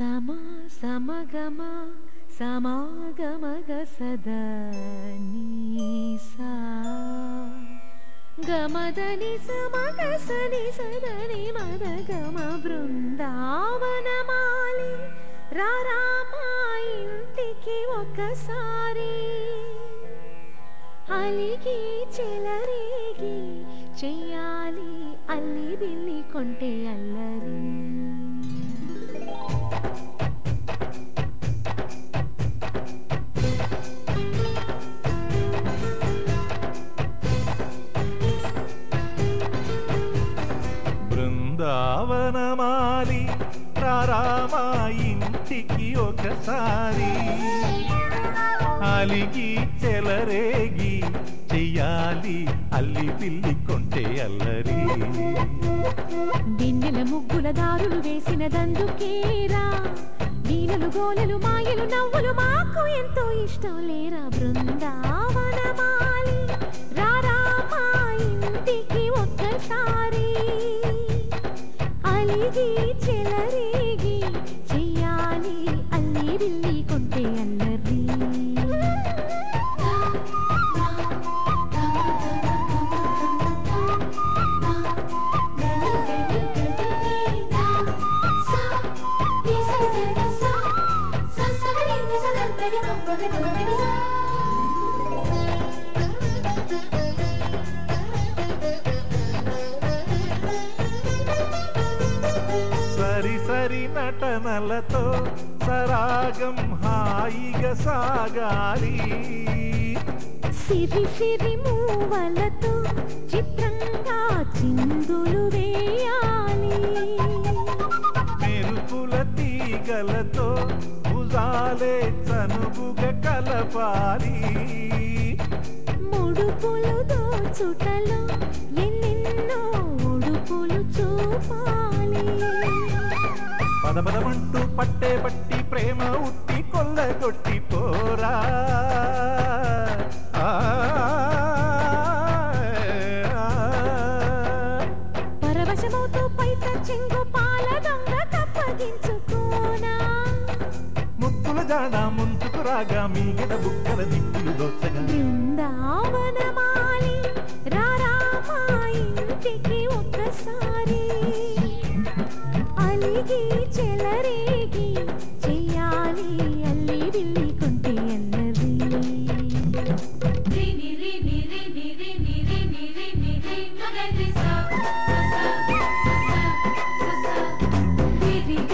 సమ సమగమ సమాగమగ సదా నీసా గమదని సమగ సని సదని మదగమ బృందావనమాలి రారామా ఇంటికి ఒకసారి అలిగి చెలరేగి చెయ్యాలి అల్లి బిల్లి కొంటే అల్లరి బృందావనమాలి రారామా ఇంటికి ఒకసారి. అలిగి చెలరేగి చెయ్యాలి అల్లి పిల్లి కొంటే అల్లరి. దిన్నెల ముగ్గుల దారులు వేసిన దందుకేరా నీలలు గోలలు మాయలు నవ్వులు మాకు ఎంతో ఇష్టం లేరా బృందావనమాలి రారామా ఇంటికి ఒక్కసారి. అలిగి చెలరేగి చెయ్యాలి అల్లి బిల్లి కొంటే అల్లరి Thank you. సరి నటనలతో సరాగం హాయిగా సాగాలి. సిరి సిరి మూవలతో చిత్రంగా చిందులు వేయాలి. మెరుపుల తీగలతో భుజాలే చనువుగా కలపాలి. ముడుపులు దోచుటలో ప్రేమ ఉట్టి కొల్లగొట్టి పోరా. పరవశమవుతూ పైట చెంగు పాల దొంగ కప్పగించుకోనా? ముద్దుల జాడ ముందుకు రాగా మీగడ బుక్కల దిక్కులు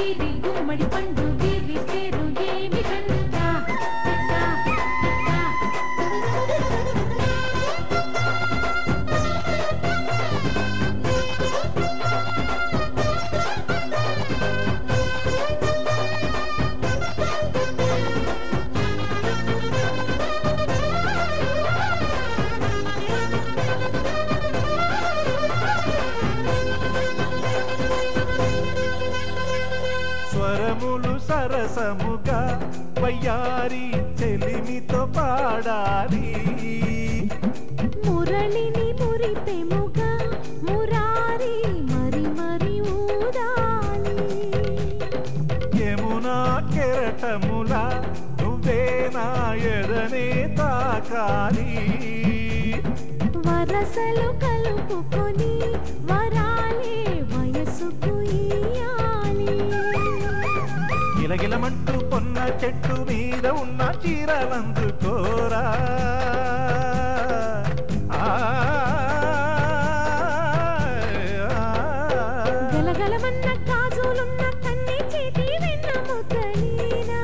విరి గుమ్మడి పండు విరి సరసముగా వయ్యారి చెలిమితో పాడాలి మురళిని మురిపెముగా మురారి మరి మరి ఊదాలి. యమునా కెరటముల నువ్వే నా ఎదనే తాకాలి. వరసలు కలుపుకొని చీరలందుకోరా ఆ, గలగలమన్న గాజులున్న కన్ని చేతి వెన్న ముద్దలీనా.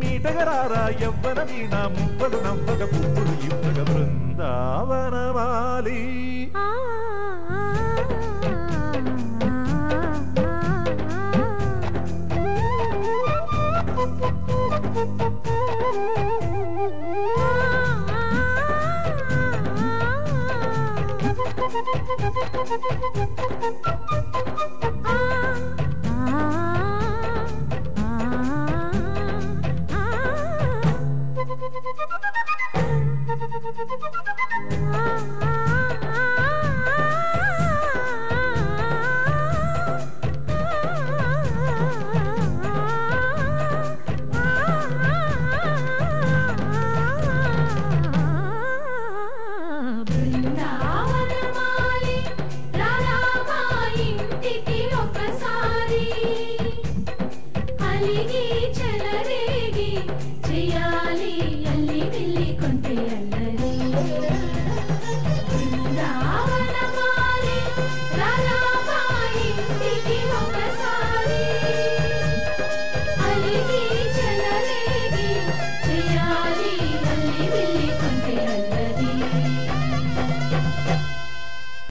మీటగరారా ఎవ్వన వీణ మువ్వలు నవ్వగ పువ్వులు ఇవ్వగ బృందావనమాలి. ఆ. Brinda.